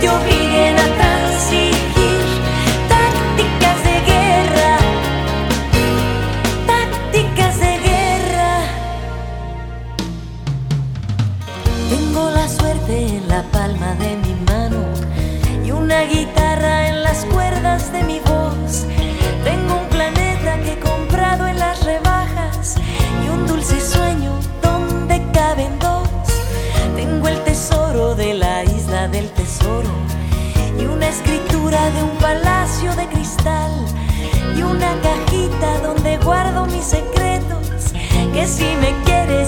te obliguen a transigir tácticas de guerra, tácticas de guerra. Tengo la suerte en la palma de de cristal y una cajita donde guardo mis secretos que si me quieres